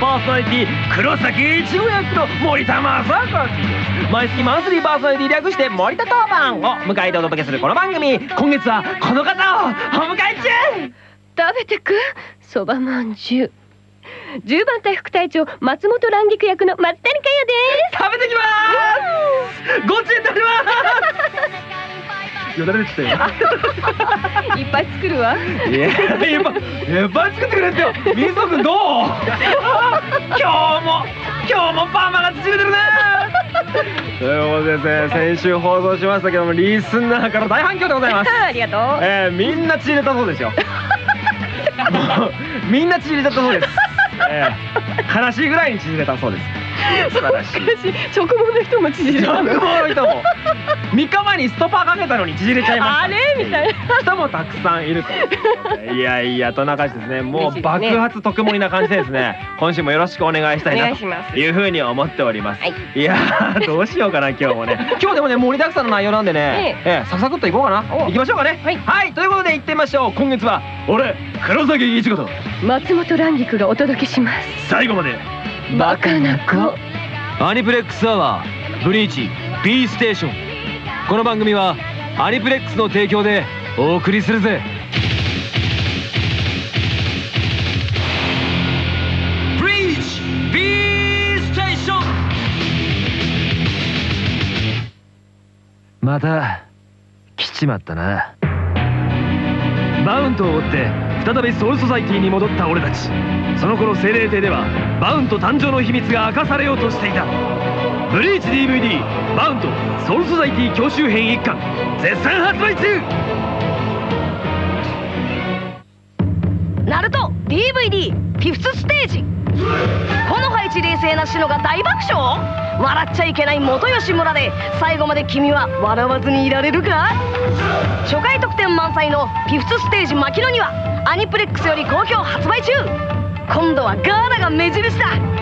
パーソナリティ黒崎一護役の森田正和毎月マンスリーパーソナリティ略して森田当番を迎えてお届けするこの番組今月はこの方をお迎え中食べてく。そばまんじゅう。10番隊副隊長松本蘭菊役の松谷香食べてきます。ごちそうさます。よだれでしたよ。いっぱい作るわ。いやいっぱいいっぱい作ってくれてよ。水野君どう？今日も今日もパーマが縮めてるね。ということで先週放送しましたけどもリスナーから大反響でございます。ありがとう。えー、みんな縮れたそうですよ。もうみんな縮れたそうです、えー、悲しいぐらいに縮れたそうです素晴らしい。直毛の人も縮れた直毛の人も3日前にストッパーかけたのに縮れちゃいました。あれ？みたいな。人もたくさんいるといやいやとなかしですね。もう爆発特盛りな感じでですね。今週もよろしくお願いしたいなというふうに思っております、はい、いやーどうしようかな今日もね。今日でもね盛りだくさんの内容なんでね、ええ。ええ、サクサクっといこうかな。行きましょうかね。はい、はい、ということで行ってみましょう。今月は俺黒崎一護と。松本蘭菊がお届けします。最後までバカな子。アニプレックスアワーブリーチ B ステーション。この番組はアニプレックスの提供でお送りするぜ。ブリーチ B ステーション。また来ちまったな。バウントを追って再びソウルソサイティに戻った俺たち。その頃精霊帝ではバウント誕生の秘密が明かされようとしていた。ブリーチ DVD バウントソウルソサイティ教習編1巻絶賛発売中ナルト DVD フィフスステージ。この配置冷静なシノが大爆笑？笑っちゃいけない元吉村で最後まで君は笑わずにいられるか？初回特典満載のフィフスステージ牧野にはアニプレックスより好評発売中。今度はガーナが目印だ。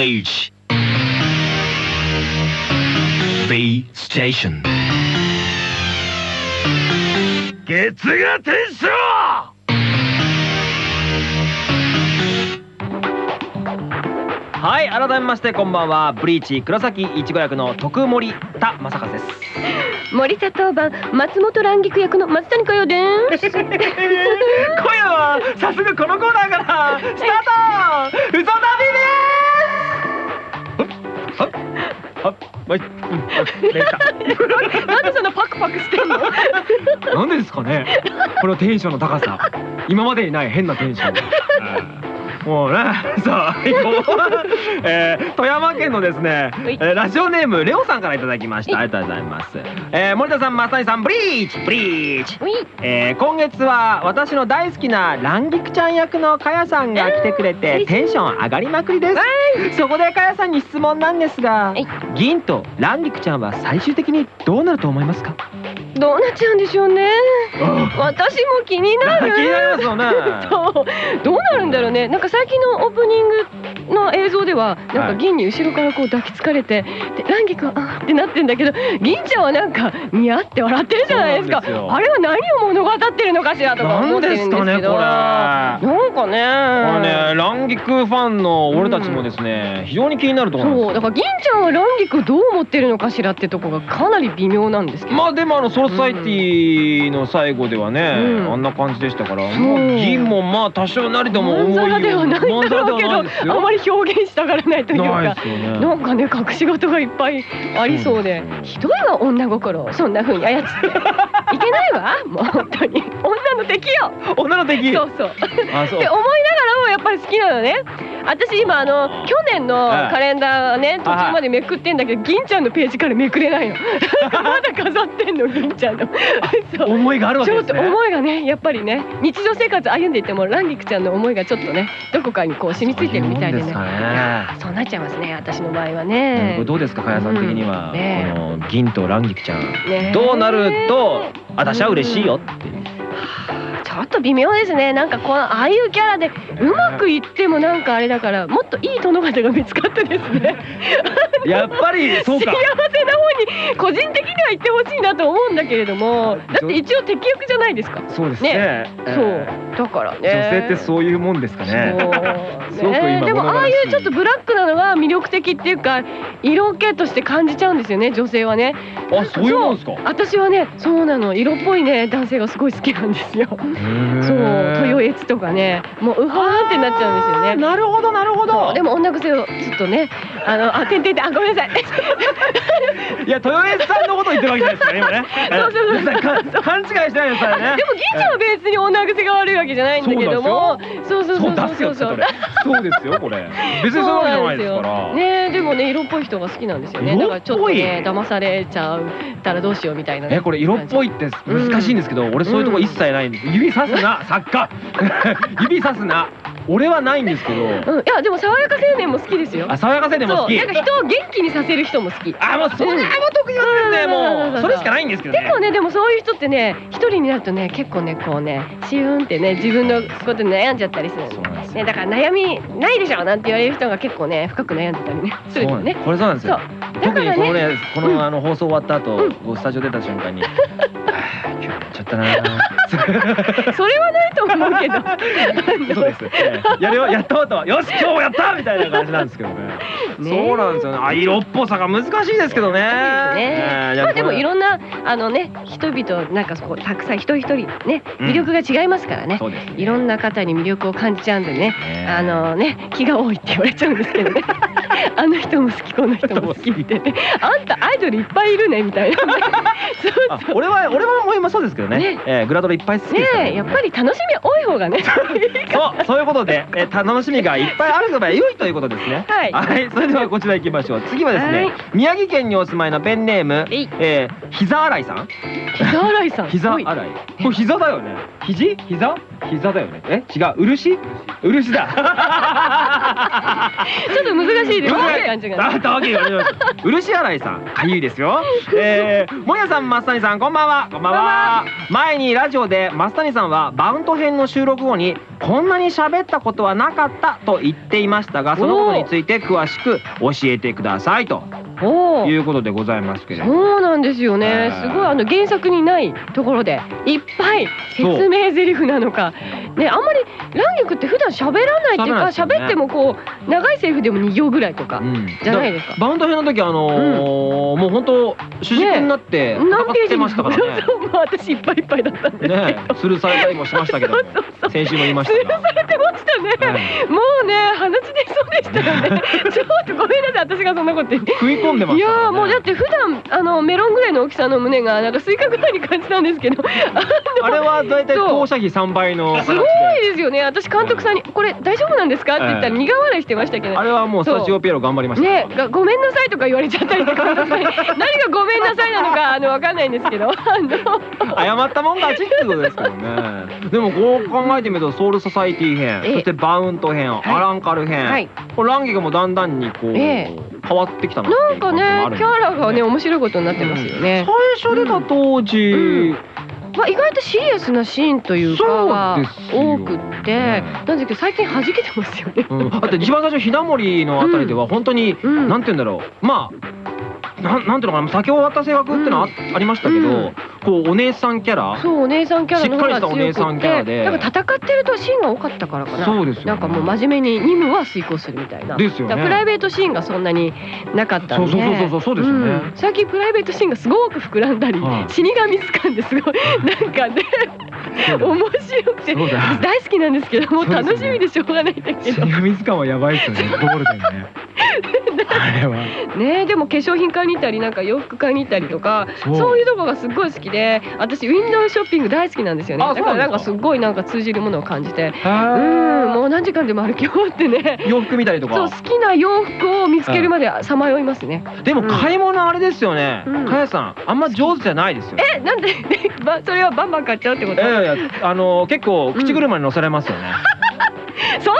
Bleach B Station. 月が天使はい改めましてこんばんは。ブリーチ黒崎一護役の徳森田正和です。森田当番松本蘭菊役の松谷香代です。今夜は早速このコーナーからスタートなんでそんなパクパクしてんの？なんでですかね。このテンションの高さ。今までにない変なテンションもうねさあ行こうえー富山県のですね、えーラジオネームレオさんからいただきました。ありがとうございます、えー森田さん松谷さんブリーチ。ブリーチ。えー今月は私の大好きなランギクちゃん役のかやさんが来てくれてテンション上がりまくりです。そこでかやさんに質問なんですがはい。銀とランギクちゃんは最終的にどうなると思いますか？どうなっちゃうんでしょうね。私も気になる。気になりますよね。そう。どうなるんだろうね。なんか最近のオープニングの映像ではなんか銀に後ろからこう抱きつかれてでランギ君あーってなってんだけど 銀ちゃんはなんかニヤって笑ってるじゃないですか。あれは何を物語ってるのかしらとか思ってるんですけど。なんですかねこれ。なんかね。これねランギクファンの俺たちもですね、非常に気になるところなんですそう。だから銀ちゃんはランギクどう思ってるのかしらってとこがかなり微妙なんですけど。まあでもあのソロサイティの最後ではね、うん。あんな感じでしたから、もう銀もまあ多少なりともまんざらではないんだろうけどあまり表現したがらないというかなんかね隠し事がいっぱいありそうで。ひどいわ女心を。そんな風に操って。いけないわ。もう本当に。女の敵よ。女の敵。そうそう。あそう。って思いながらもやっぱり好きなのね。私今あの去年のカレンダーね途中までめくってんだけど銀ちゃんのページからめくれないの。まだ飾ってんの銀ちゃんの 思いがあるわちょっとけですね思いがねやっぱりね日常生活歩んでいってもランギクちゃんの思いがちょっとねどこかにこう染みついてるみたいでね。そうね。そうなっちゃいますね私の場合はうんねこれどうですか、かやさん的には、うんねこの銀とランギクちゃん、ねどうなると、私は嬉しいよって。いう。ちょっと微妙ですね。なんかこのああいうキャラでうまくいってもなんかあれだからもっといい殿方が見つかってですね。やっぱり、そうか。幸。せな方に個人的には行ってほしいなと思うんだけれどもだって一応敵役じゃないですか。そうですね。ね。えー。そう。だからね。女性ってそういうもんですかね。そうね。でもああいうちょっとブラックなのが魅力的っていうか色気として感じちゃうんですよね女性はね。あ、そういうもんですか。私はねそうなの。色っぽいね男性がすごい好きなんですよそう豊悦とかねもううはーってなっちゃうんですよねなるほど、なるほど。でも女癖をちょっとねあのあてんてんてんあごめんなさい いや、豊悦さんのこと言ってるわけじゃないですからね、今ね。そうそうそう勘違いしてないですからね。でも銀ちゃんは別に女癖が悪いわけじゃないんだけどもそうそうそうそうそうそれ。そうですよ、これ。別にそうじゃないですから。ねでもね色っぽい人が好きなんですよね。だからちょっとね騙されちゃうたらどうしようみたいなね。えこれ色っぽいって難しいんですけど、俺そういうとこ一切ないんです、指さすな作家。指さすな 俺はないんですけど、うん、いやでも爽やか青年も好きですよ。あ爽やか青年も好き。そう。なんか人を元気にさせる人も好き。あもうそれはもう得意なんですね、もうそれしかないんですけどね。でもねでもそういう人ってね一人になるとね結構ねこうねシューンってね自分のことで悩んじゃったりする。んそうなんですねだから悩みないでしょなんて言われる人が結構ね深く悩んでたりねするそう。んだよね。これそうなんですよ。特にこのね。こうんのあの放送終わった後、うん。こうスタジオ出た瞬間に「は あ今日やっちゃったな それはないと思うけど。そうです、ええ。やるよやったと。よし今日もやったみたいな感じなんですけどね。ねそうなんですよね。あ色っぽさが難しいですけどね。ええまあでもいろろんなあのね人々なんかこうたくさん一人一人ねうん。魅力が違いますからね、そうですね。いろんな方に魅力を感じちゃうんでね。ねあのね気が多いって言われちゃうんですけどね。あの人も好きこの人も好きってね。あんたアイドルいっぱいいるねみたいなあ俺は俺はもう今そうですけどねねええグラドルいっぱい好きですねえやっぱり楽しみ多い方がね そうそういうことで、えー、楽しみがいっぱいあるのが良いということですね。はいそれではこちら行きましょう。次はですね、はい宮城県にお住まいのペンネームえい、えー、膝洗いさん。膝洗いさん膝洗い。これ膝だよね。肘？膝？膝だよね。え、違う。漆？漆だ。ちょっと難しいですね感じがねあったわけよ。漆洗いさん、かゆいですよ。えー、もやさん、増谷さん、こんばんは。こんばんは。前にラジオで増谷さんはバウント編の収録後にこんなに喋ったことはなかったと言っていましたが、そのことについて詳しく教えてくださいとおーいうことでございますけれども。そうなんですよね。はいすごいあの原作にないところでいっぱい説明台詞なのか。ねあんまりランギクって普段喋らないっていうか喋ね。喋ってもこう長いセリフでも2行ぐらいとかうん。じゃないですか。バウンド編の時あのーもう本当主軸になって戦ってましたからね。そうもう私いっぱいいっぱいだったんですけど、ね、スルーされたりもしましたけど、先週も言いましスル。ーされてましたね、はい。もうね鼻血出そうでしたよね。ちょっとごめんなさい。私がそんなこと言って。食い込んでまね。やーもうだって普段あのメロンぐらいの大きさの胸がなんかスイカぐらいに感じたんですけど。ああれは大体当社比3倍の形すごで。いですよね。私監督さんに「これ大丈夫なんですか?」って言ったらええ。苦笑いしてましたけど。あれはもうスタジオピエロ頑張りました。ねがごめんなさいとか言われちゃったりとか。何がごめんなさいなのかあのわかんないんですけど。あの。謝ったもん勝ちってことですけどね。でもこう考えてみるとソウルソサイティ編、ええ。そしてバウント編、アランカル編、はい。これランギがもうだんだんにこう、え変わってきたなん感じもあねキャラがね面白いことになってますよね、最初出た当時、うん。まあ、意外とシリアスなシーンというかがそうですよ多くって。なんですけど最近弾けてますよね。うん、だって一番最初ひなもりのあたりでは本当に、うんなんて言うんだろう。まあなんなんていうのかな先を渡せ学っていうのはあ,、ありましたけど、うん。こうお姉さんキャラ。そうお姉さんキャラの方が強くしっかりしたお姉さんキャラで。なんか戦ってるとシーンが多かったからかな。そうですよね。なんかもう真面目に任務は遂行するみたいな。ですよね。プライベートシーンがそんなになかったんで。そうそうそうそうそうですよね。ん。最近プライベートシーンがすごく膨らんだり、はい。死神図鑑ですごいなんかね面白くて大好きなんですけどもう楽しみでしょうがないんだけど。神図鑑はやばいですよね。ゴールデンね。ね あれは。ねでも化粧品買いに行ったりなんか洋服買いに行ったりとかそう。そういうとこがすっごい好きで私ウィンドウショッピング大好きなんですよね。あだからなんかすっごいなんか通じるものを感じて。うんはもう何時間でも歩き終わってね。い洋服見たりとそうか好きな洋服を見つけるまでさまよいますね。でも買い物あれですよね。うん。かやさんあんま上手じゃないですよね。えなんで ばそれはバンバン買っちゃうってこと？いやいやあの結構口車に乗せられますよね、そんな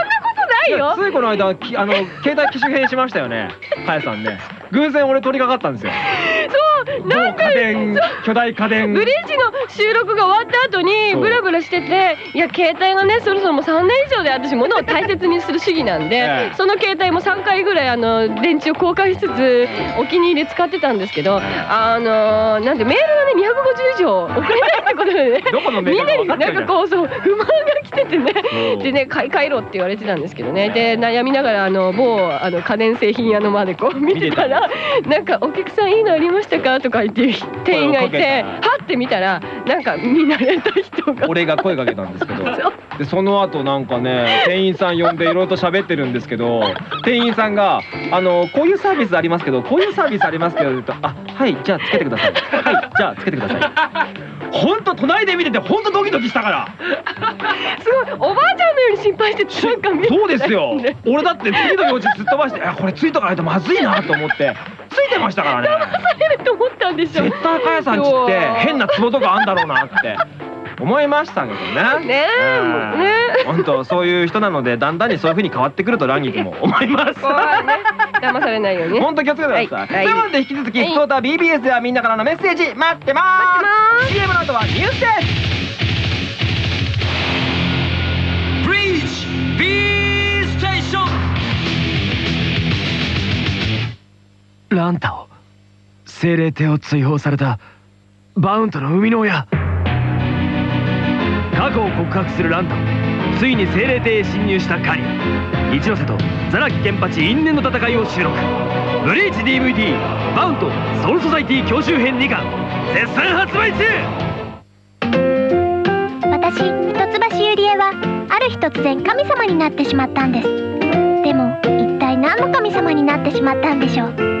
ことないよ。ついこの間きあの携帯機種変しましたよね。かやさんね。偶然俺取り掛かったんですよ なん某家電巨大家電。ブリーチの収録が終わった後にブラブラしてていや携帯がねそろそろもう3年以上で私物を大切にする主義なんで、ええ。その携帯も3回ぐらいあの電池を交換しつつお気に入り使ってたんですけどあのなんでメールがね250以上送れないってことでねみんなになんルかこうそう不満が来ててね。う。んでね買い替えろって言われてたんですけどね。で悩みながらあの某あの家電製品屋の前でこう見てたらなんかお客さんいいのありましたか？とか言って店員がいてはって見たらなんか見慣れた人が。俺が声かけたんですけど。でその後なんかね店員さん呼んでいろいろと喋ってるんですけど店員さんが「あのこういうサービスありますけどこういうサービスありますけど」言うと「あはいじゃあつけてください。はいじゃあつけてください」本当隣で見てて本当ドキドキしたから。すごいおばあちゃんのように心配してなんか見てたそうですよ。ね俺だって次の用事すっ飛ばしてあこれついとかないとまずいなと思って。ついてましたからね 思ったんでしょ絶対かやさんちって変なツボとかあんだろうなって思いましたけどね。ねえ。もうね本当そういう人なのでだんだんにそういう風に変わってくるとランギ君も 思います。怖いね。騙されないように。ね本当気をつけてください。はい。ということで引き続き、はい。福岡 BBS ではみんなからのメッセージ待ってます。待ってます。CM の後はニュースです。Breach B ステーションランタを精霊帝を追放されたバウントの生みの親。過去を告白するランタをついに精霊帝へ侵入したカリ。ア一ノ瀬とザラキケンパチ因縁の戦いを収録。ブリーチ DVD バウントソウルソサイティ教習編2巻。絶賛発売中!私一橋ゆりえはある日突然神様になってしまったんです。でも一体何の神様になってしまったんでしょう？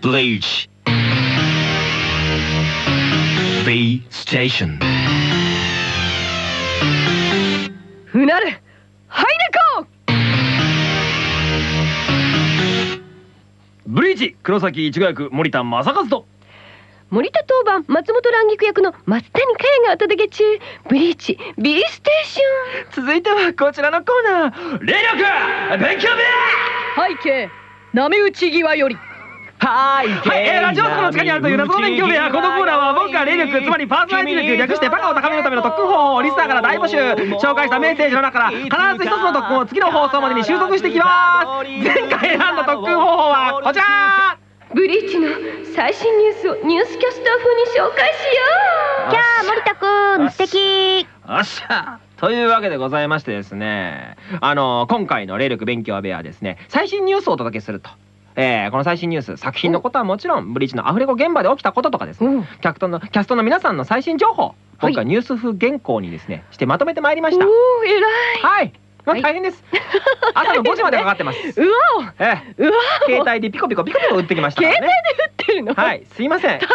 Bleach. B Station. ブリーチ黒崎一護役森田正和と森田当番松本蘭菊役の松谷香也がお届け中。ブリーチ B ステーシ続いてはこちらのコーナー。霊力勉強部背景波打ち際より。はい、はい、えー、ラジオスコの地下にあるという謎の勉強部屋。このコーナーは僕が霊力つまりパーソナリティ力略してバカを高めるための特訓方法をリスナーから大募集紹介したメッセージの中から必ず一つの特訓を次の放送までに習得していきます。前回選んだ特訓方法はこちらブリーチの最新ニュースをニュースキャスター風に紹介しよう。キャー森田くん素敵。よっしゃ。というわけでございましてですね。あの今回の霊力勉強部屋はですね最新ニュースをお届けすると。えーこの最新ニュース作品のことはもちろんブリーチのアフレコ現場で起きたこととかですね、うん。キャストのキャストの皆さんの最新情報僕はニュース風原稿にですねしてまとめてまいりました。おお偉い。はい大変です、朝の5時までかかってます。うわええ。おうわお。携帯でピコピコピコピコ打ってきました携ね。帯で打ってるの？はい。すいません。大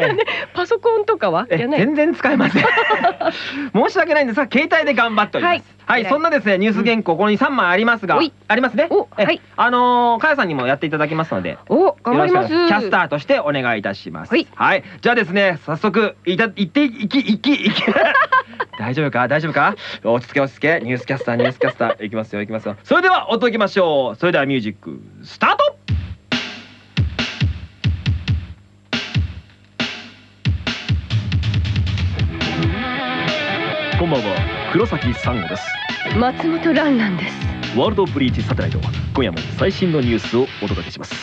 変だね。パソコンとかは全然使えません。申し訳ないんですが携帯で頑張っております。ははい。い、そんなですねニュース原稿ここに3枚ありますが、ありますね？えおはい。あのー、かやさんにもやっていただきますのでお頑張ります。キャスターとしてお願いいたします。はい。じゃあですね早速いた行っていきいきいき。大丈夫か？大丈夫か？落ち着け落ち着け。ニュースキャスターニュースキャスターいきますよいきますよ。それではお届けましょう。それではミュージックスタート。こんばんは。黒崎珊瑚です。松本蘭蘭です。ワールドブリーチサテライト今夜も最新のニュースをお届けします。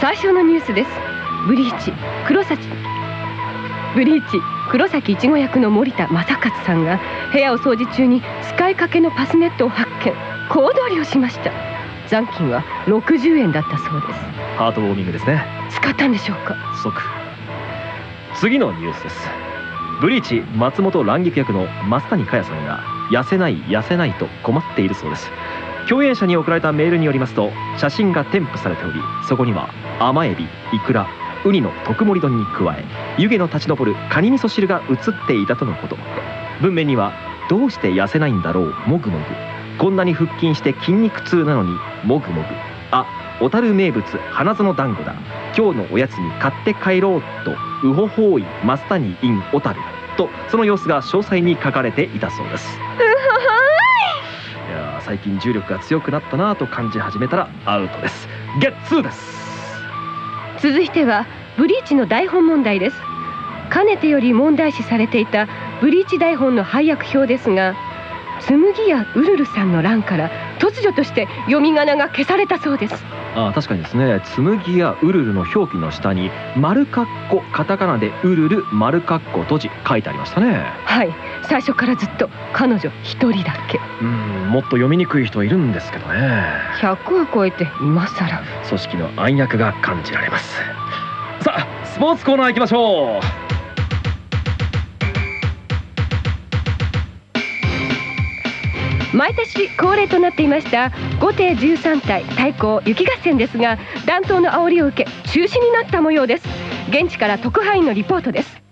最初のニュースです。ブリーチ黒崎ブリーチ。黒崎いちご役の森田正勝さんが部屋を掃除中に使いかけのパスネットを発見。小躍りをしました。残金は60円だったそうです。ハートウォーミングですね。使ったんでしょうか？即。次のニュースです。ブリーチ松本蘭菊役の増谷香也さんが痩せない痩せないと困っているそうです。共演者に送られたメールによりますと写真が添付されておりそこには甘エビイクラウニの特盛り丼に加え湯気の立ち上るカニ味噌汁が映っていたとのこと。文面には「どうして痩せないんだろうもぐもぐ」「こんなに腹筋して筋肉痛なのにもぐもぐ」「あ小樽名物花園団子だ。今日のおやつに買って帰ろう」と「うほほーい増谷 in 小樽」とその様子が詳細に書かれていたそうです。いやー最近重力が強くなったなぁと感じ始めたらアウトです。ゲッツーです続いてはブリーチの台本問題です。かねてより問題視されていたブリーチ台本の配役表ですが紬やウルルさんの欄から突如として読み仮名が消されたそうです。あー確かにですね。紬やウルルの表記の下に丸カッコカタカナでウルル丸カッコ閉じ書いてありましたね。はい。最初からずっと彼女一人だけ。うんもっと読みにくい人いるんですけどね。100は超えて今更。組織の暗躍が感じられます。さあスポーツコーナー行きましょう毎年恒例となっていました5艇13体対抗雪合戦ですが暖冬の煽りを受け中止になった模様です。現地から特派員のリポートです。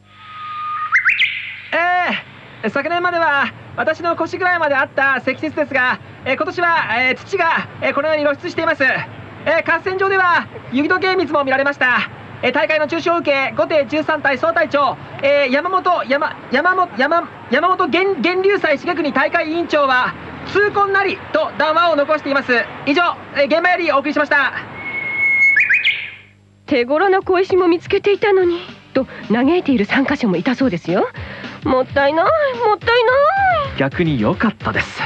えー、昨年までは私の腰ぐらいまであった積雪ですが、えー今年は、えー土が、えーこのように露出しています、えー合戦場では雪解け水も見られました、えー大会の中止を受け5艇13隊総隊長、えー山本山山本山山本源流祭重国大会委員長は痛恨なりと談話を残しています。以上、えー現場よりお送りしました。手頃な小石も見つけていたのにと嘆いている参加者もいたそうですよ。もったいないもったいない。逆に良かったです。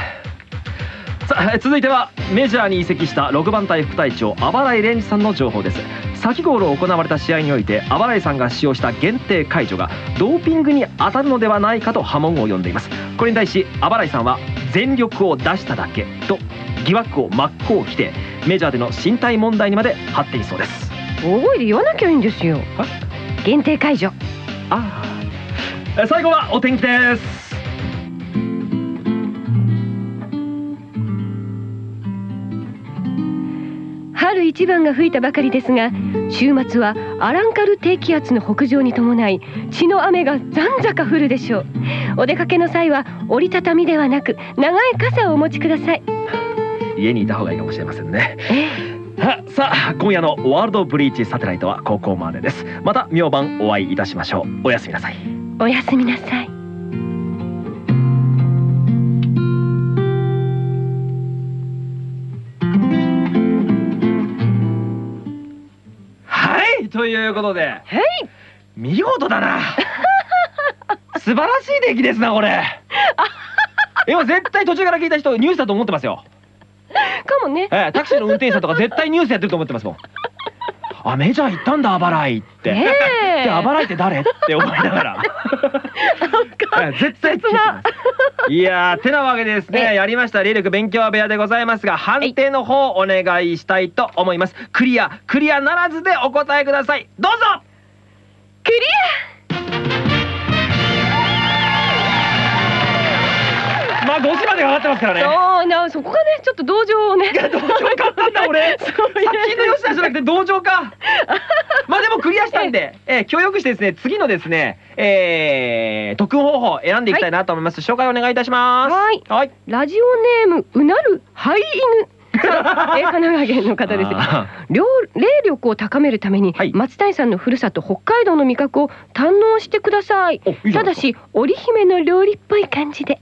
さあ続いてはメジャーに移籍した6番隊副隊長あばらい蓮司さんの情報です。先頃行われた試合においてあばらいさんが使用した限定解除がドーピングに当たるのではないかと波紋を呼んでいます。これに対しあばらいさんは全力を出しただけと疑惑を真っ向否定メジャーでの身体問題にまで発展しそうです。大声で言わなきゃいいんですよ。限定解除。ああ最後はお天気です春一番が吹いたばかりですが週末はアランカル低気圧の北上に伴い血の雨がざんざか降るでしょう。お出かけの際は折りたたみではなく長い傘をお持ちください。家にいた方がいいかもしれませんね。さあ今夜のワールドブリーチサテライトはここまでです。また明晩お会いいたしましょう。おやすみなさい。おやすみなさいということで。はい。見事だな。素晴らしい出来ですなこれ。今絶対途中から聞いた人ニュースだと思ってますよ、かもね。ええ、タクシーの運転手さんとか絶対ニュースやってると思ってますもんあメジャー行ったんだあばらいって、ねえ。であばらいって誰って思いながら。ええ絶対聞いやーてなわけでですええ。ねやりました。霊力勉強部屋でございますが判定の方お願いしたいと思います。クリアクリアならずでお答えください。どうぞ。クリまあ5時までかかってますからアね。そうなそこがねちょっと同情をね。同情買ったんだ俺。そうさっきの吉田じゃなくて同情か。まあでもクリアしたんで、えー、協力してですね次のですねえー、特訓方法選んでいきたいなと思います、紹介お願いいたします。はい。はい。ラジオネームうなるハイ犬。えー神奈川県の方です。あ両霊力を高めるために、はい。松谷さんのふるさと北海道の味覚を堪能してください。ただし織姫の料理っぽい感じで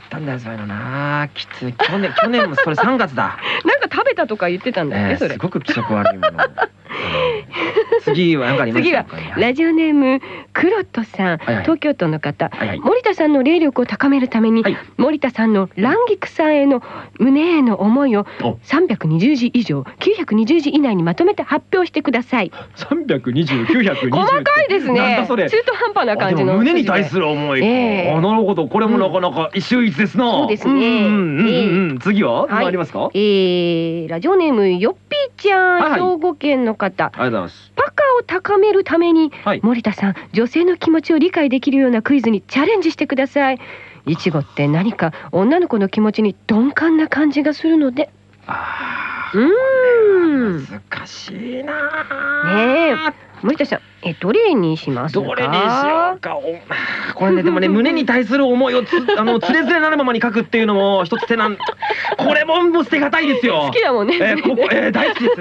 ったんだよそういうのな。きつい。去年去年もそれ3月だ、なんか食べたとか言ってたんだよね、えー、それ。すごく気色悪いもの、次は何かあります次はラジオネームクロットさん、はいはい。東京都の方、はいはい。森田さんの霊力を高めるために、はい。森田さんのランギクさんへの胸への思いをお。320字以上920字以内にまとめて発表してください。三百二十九百二十。細かいですね。中途半端な感じの胸に対するる思い。か。ええ。あなるほど。これもなかなか一秀逸ですな。そうですね。うんうんうんうん。次は？はい。ありますか？えー、ラジオネームよっぴーちゃん、はいはい。兵庫県の方。ありがとうございます。パカを高めるために、はい。森田さん女性の気持ちを理解できるようなクイズにチャレンジしてください。いちごって何か女の子の気持ちに鈍感な感じがするので。あうーん。あ難しいな。ねえ。森田さんえどれにしますか？どれにしようか？おこれねでもね胸に対する思いをつ あのつれづれなるままに書くっていうのも一つ手なん。これももう捨てがたいですよ。好きだもんね、えーここえー大好きです。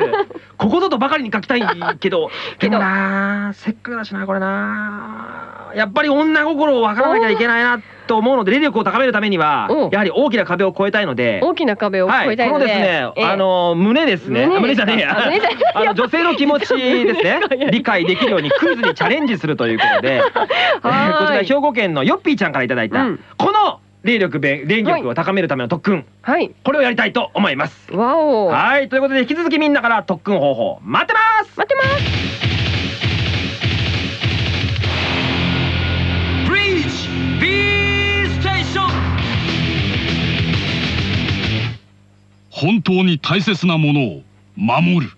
ここぞとばかりに書きたいけど、でもなせっかくだしなこれな。やっぱり女心を分からなきゃいけないなと思うので霊力を高めるためにはやはり大きな壁を越えたいので。大きな壁をはい、越えたいので、このですね、ええあの胸ですね、胸じゃねえや。あの女性の気持ちですね。理解できるようにクイズにチャレンジするということで、え ーこちら兵庫県のヨッピーちゃんからいただいた、うん。この霊力べ霊力を高めるための特訓、はい。これをやりたいと思います。わお。はい、ということで引き続きみんなから特訓方法待ってます。待ってます。ブリーチ B ステーション本当に大切なものを守る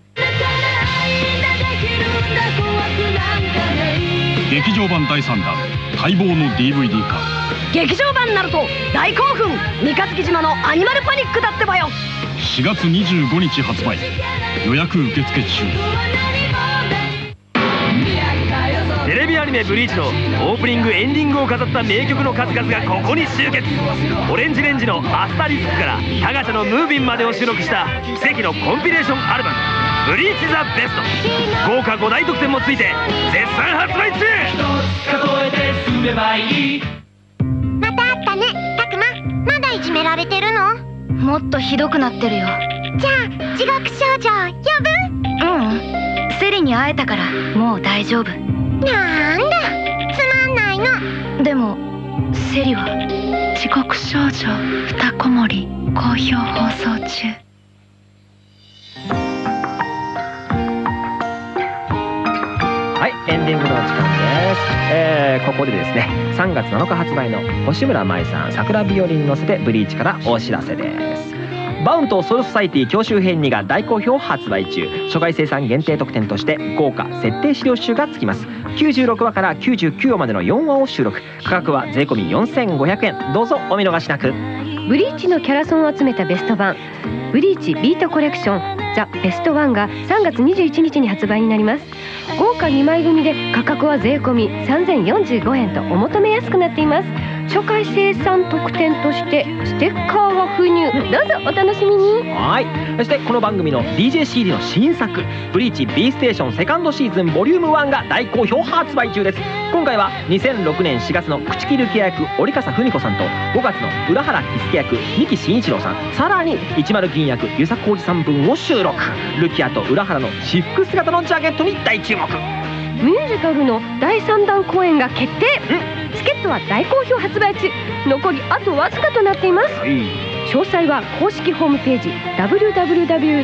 劇場版第3弾待望の DVD 化劇場版ナルト大興奮三日月島のアニマルパニックだってばよ。4月25日発売予約受付中。テレビアニメ「ブリーチ」のオープニングエンディングを飾った名曲の数々がここに集結。オレンジレンジの「アスタリスク」からタガチャの「ムービン」までを収録した奇跡のコンピレーションアルバム「ブリーチ・ザ・ベスト」豪華5大特典もついて絶賛発売中。数えて進めばいいまたあったねたくままだいじめられてるの？もっとひどくなってるよ。じゃあ地獄少女呼ぶ？うん。セリに会えたからもう大丈夫。なんだつまんないの。でもセリは地獄少女二子守好評放送中エンディングのお時間です。えーここでですね、3月7日発売の星村舞さん、桜日和に乗せてブリーチからお知らせです。バウンとソウルソサイティ教習編2が大好評発売中。初回生産限定特典として豪華設定資料集がつきます。96話から99話までの4話を収録。価格は税込4500円。どうぞお見逃しなく。ブリーチのキャラソンを集めたベスト版ブリーチビートコレクションザ・ベストワンが3月21日に発売になります。豪華2枚組で価格は税込み3045円とお求めやすくなっています。初回生産特典としてステッカーが封入。どうぞお楽しみに。はい。そしてこの番組の DJCD の新作「ブリーチ B ステーションセカンドシーズンボリューム1が大好評発売中です。今回は2006年4月の朽木ルキア役折笠文子さんと5月の浦原喜助役三木真一郎さん。さらに10銀役遊佐浩二さん分を収録。ルキアと浦原の私服姿のジャケットに大注目。ミュージカルの第3弾公演が決定チケットは大好評発売中。残りあとわずかとなっています。詳細は公式ホームページ www.j-breach.com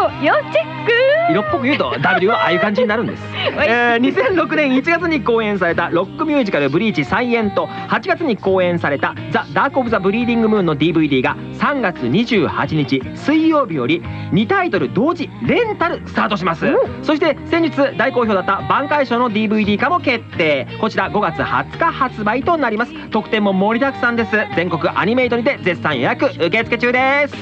を要チェック。色っぽく言うと W はああいう感じになるんです、えー、2006年1月に公演されたロックミュージカル「ブリーチ再演」と8月に公演された「ザ・ダーク・オブ・ザ・ブリーディング・ムーン」の DVD が3月28日水曜日より2タイトル同時レンタルスタートします。そして先日大好評だった挽回賞の DVD 化も決定。こちら5月20日発売となります特典も盛りだくさんです。全国アニメイトにて絶賛予約受付中です。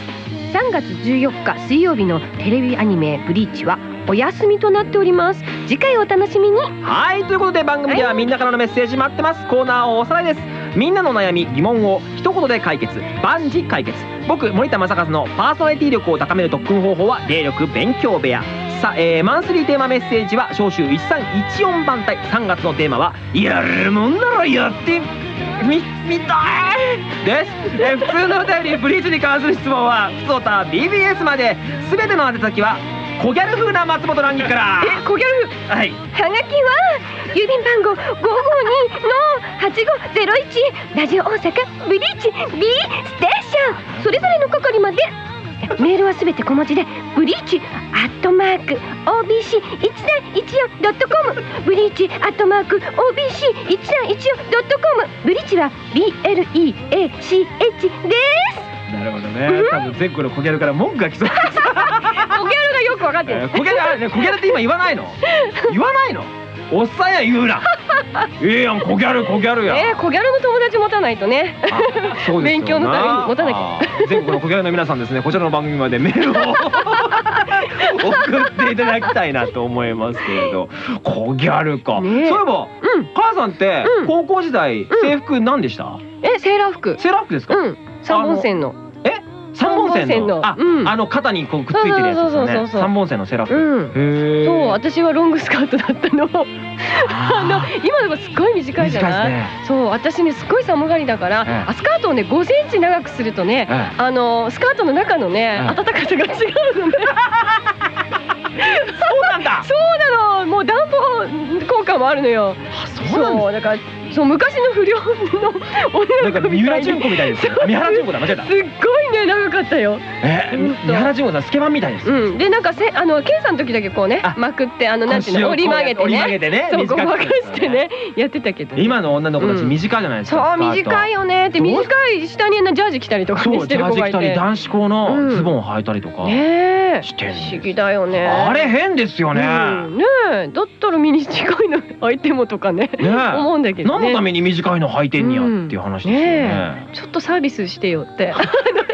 3月14日水曜日のテレビアニメ「ブリーチ」はお休みとなっております。次回お楽しみに。はいということで番組ではみんなからのメッセージ待ってます。コーナーをおさらいです。みんなの悩み疑問を一言で解決。万事解決。僕森田正和のパーソナリティ力を高める特訓方法は霊力勉強部屋。さあ、えー、マンスリーテーマメッセージは召集1314番隊。3月のテーマはやるもんならやって。み見たいです、えー普通のお便りブリーチに関する質問はふつおた BBS まで。全ての宛先は小ギャル風な松本蘭ギから。え小ギャル？はい。はがきは郵便番号五五二の八五ゼロ一ラジオ大阪ブリーチ B ステーション。それぞれの係までメールはすべて小文字でブリーチアットマーク OBC 一三一四ドットコム。ブリーチアットマーク OBC 一三一四ドットコム。ブリーチは BLEACH です。なるほどね。多分全国の小ギャルから文句が来そうです 小ギャルがよくわかってる。えー小ギャルあね小ギャルって今言わないの？言わないの？おっさんや言うなええやん小ギャル小ギャルや。えー、小ギャルの友達持たないとね。あそうですよ勉強のために持たなきゃ。全国の小ギャルの皆さんですねこちらの番組までメールを 送っていただきたいなと思いますけれど。小ギャルか、そういえばうん。母さんってうん。高校時代制服何でした、えセーラー服。セーラー服ですか、うん。三本線の本線のあ、うん。あの肩にこうくっついてるやつですね。三本線のセーラー。服、うん。そう私はロングスカートだったの。あ の今でもすっごい短いじゃない？ね。そう私ねすっごい寒がりだから、ええ。あスカートをね5センチ長くするとね、えあのスカートの中のね、ええ。暖かさが違うのね。そうなんだ。そうなの。もう暖房効果もあるのよ。あそうなだ。からそう昔の不良の女なんかの子みたいに。三浦淳子みたいです三原淳子だ間違えた。すっごいね長かったよ。え三原淳子さんスケバンみたいです、うん、でなんかせあのケンさんの時だけこうねあまくってあのなんていうの折り曲げてね。折り曲げてねそうごまかしてねやってたけど今の女の子たちうん。短いじゃないですそうか、スカート。短いよねってどう？短い下にねジャージ着たりとかねそうジャーしてる子がいジ着たりて男子校のズボンを履いたりとか、ねえ。して不思議だよね。あれ変ですよね、うん。ねえ。だったらミニ近いの履いてもとかねね思うんだけどね。何のために短いの履いてんやっていう話ですよね,、ねちょっとサービスしてよって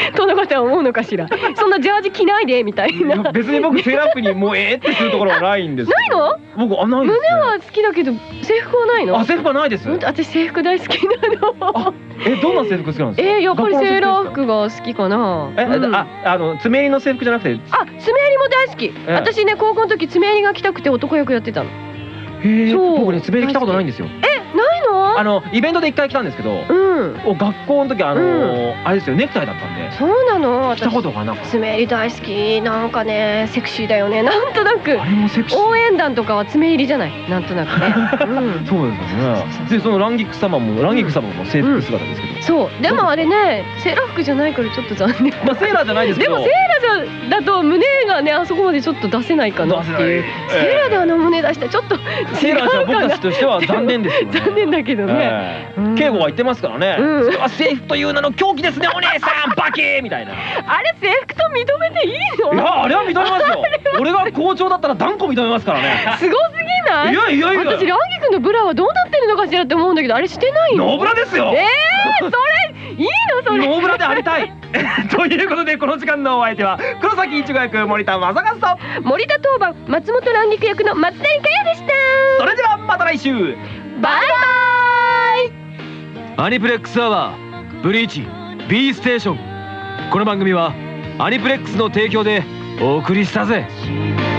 その方は思うのかしら？そんなジャージ着ないでみたいいなや別に僕セーラー服にもうええってするところはないんですないの？僕あない胸は好きだけど制服はないの？あ制服はないです。私制服大好きなの。えどんな制服好きなんですか？えー、やっぱりセーラー服が好きかな。え、うん。ああの爪入りの制服じゃなくて？あ爪襟も大好き、ええ。私ね高校の時爪襟が着たくて男役やってたの。へえそう。僕ね爪入り着たことないんですよ。ないの？あのイベントで一回来たんですけど、うんお学校の時あのーあれですよネクタイだったんで。そうなの？着たことがなかった。爪襟大好き。なんかねセクシーだよね。なんとなく。応援団とかは爪入りじゃない。なんとなくね、うん。そうですよね。でそのランギック様もランギック様も制服姿ですけど、そう。でもあれねセーラー服じゃないからちょっと残念。まあセーラーじゃないですけど。でもセーラーじゃだと胸がねあそこまでちょっと出せないかなっていう。セーラーであの胸出したらちょっとセーラーじゃ僕たちとしては残念ですよね。残念だけどね、敬語は言ってますからね、うん。それは制服という名の狂気ですねお姉さん バキーみたいな。いあれ制服と認めていいの？やあれは認めますよ。俺が校長だったら断固認めますからね。すごすぎない？いやいやいや私ランギ君のブラはどうなってるのかしらって思うんだけどあれしてないの？ノーブラですよ。えー、それいいのそれ。ノーブラでありたい。ということでこの時間のお相手は黒崎一護役森田正和と。森田当番松本蘭菊役の松谷香也でした。それではまた来週。バイバイアニプレックスアワーブリーチ B ステーションこの番組はアニプレックスの提供でお送りしたぜ「